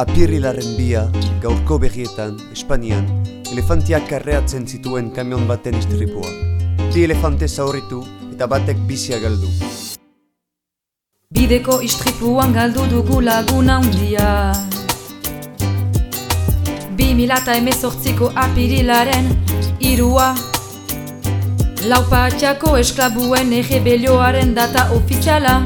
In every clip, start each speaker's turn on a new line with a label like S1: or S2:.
S1: Apirilaren bia, gaurko berrietan, Espanian, elefantiak karreatzen zituen kamion baten istripua. Bi elefante zauritu eta batek bizia galdu.
S2: Bideko istripuan galdu dugu laguna handia Bi milata emezortziko apirilaren irua Laupatxako esklabuen errebelioaren data ofiziala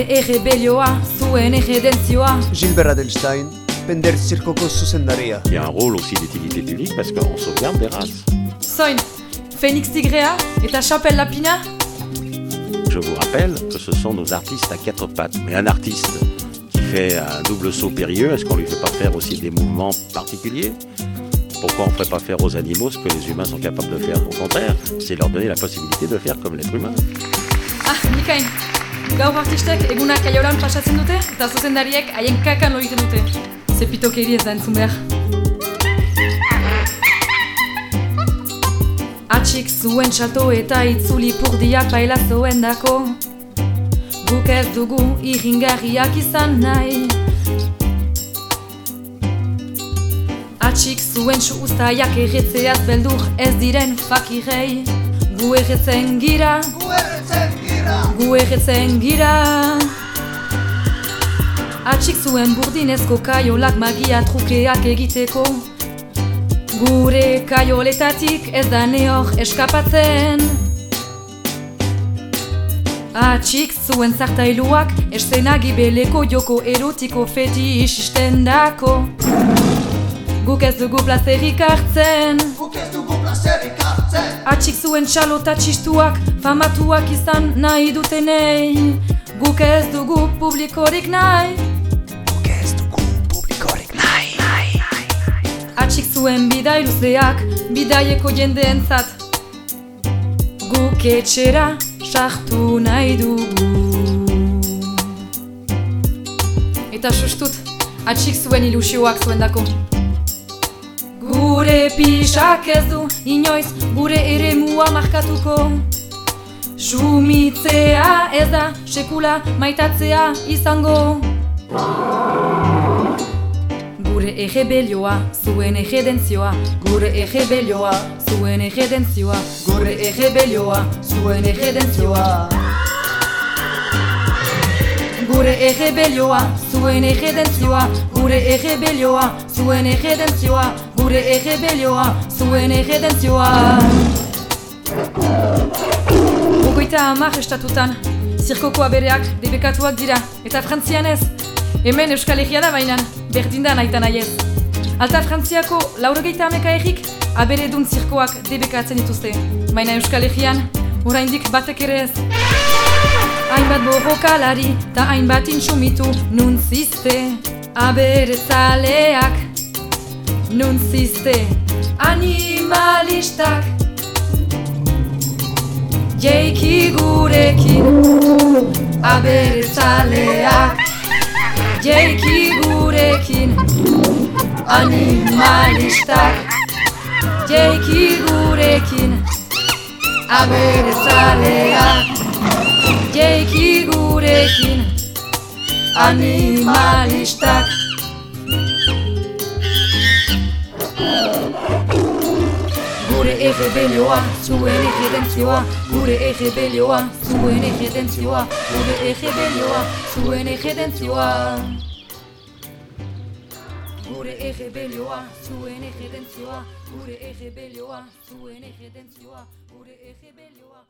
S2: Gure errebelioa, zuen erredentzioa
S1: Gilbert Adelstein, Pender Zirkoko zuzendaria.
S3: Il y a un rôle aussi d'utilité publique parce qu'on sauvegarde des races.
S2: Zoin, Phoenix Tigrea eta Chapelle Lapina
S3: Je vous rappelle que ce sont nos artistes à quatre pattes. Mais un artiste qui fait un double saut périlleux, est-ce qu'on lui fait pas faire aussi des mouvements particuliers? Pourquoi on ne ferait pas faire aux animaux ce que les humains sont capables de faire? Au contraire, c'est leur donner la possibilité de faire comme l'être humain.
S2: Ah, Mikain, gaur artistek egunak kaioran pasatzen dute eta zuzendariek haien kakan lo egiten dute. Zepitokeri ez da entzun behar. Atxik zuen salto eta itzuli purdiak baila zoen dako Guk ez dugu irringarriak izan nahi Atxik zuen su ustaiak erretzeaz beldur ez diren fakirei Gu erretzen gira, gu erretzen gira Atxik zuen burdinezko kaiolak magia trukeak egiteko. Gure kaioletatik ez da neor eskapatzen. Atxik zuen zartailuak estenagi beleko joko erotiko feti isisten dako Guk ez dugu plazerik hartzen Atxik zuen txalota txistuak famatuak izan nahi dutenei. Guk ez dugu publikorik nahi. Atxik zuen bidai luzeak, bidaieko jendeentzat. Guk etxera sartu nahi dugu. Eta sustut, atxik zuen ilusioak zuen dako Gure pixak ez du, inoiz, gure ere mua markatuko. Sumitzea ez da, sekula maitatzea izango. Gure errebelioa, zuen erredentzioa Gure errebelioa, zuen erredentzioa Gure errebelioa, zuen erredentzioa Gure errebelioa, zuen erredentzioa Gure errebelioa, zuen erredentzioa Gure errebelioa, zuen erredentzioa Gogoita hamar estatutan, zirkoko abereak debekatuak dira Eta frantzian ez, hemen Euskal Herria da bainan, berdin da nahi nahi ez. Alta Frantziako laurogeita hameka errik aberedun zirkoak debekatzen dituzte. Baina Euskal Herrian, oraindik batek ere ez. Hainbat borrokalari eta hainbat intsumitu nuntzizte. Aberezaleak nuntzizte. Animalistak. Jeiki gurekin Aberezaleak Jeiki gurekin Animalistak. Jeiki gurekin Aberezaleak Jeiki gurekin Animalistak Gure errebelioa, zuen erredentzioa Gure errebelioa, zuen erredentzioa Gure errebelioa, zuen erredentzioa Gure errebelioa, zuen erredentzioa Gure errebelioa, zuen erredentzioa Gure erredentzioa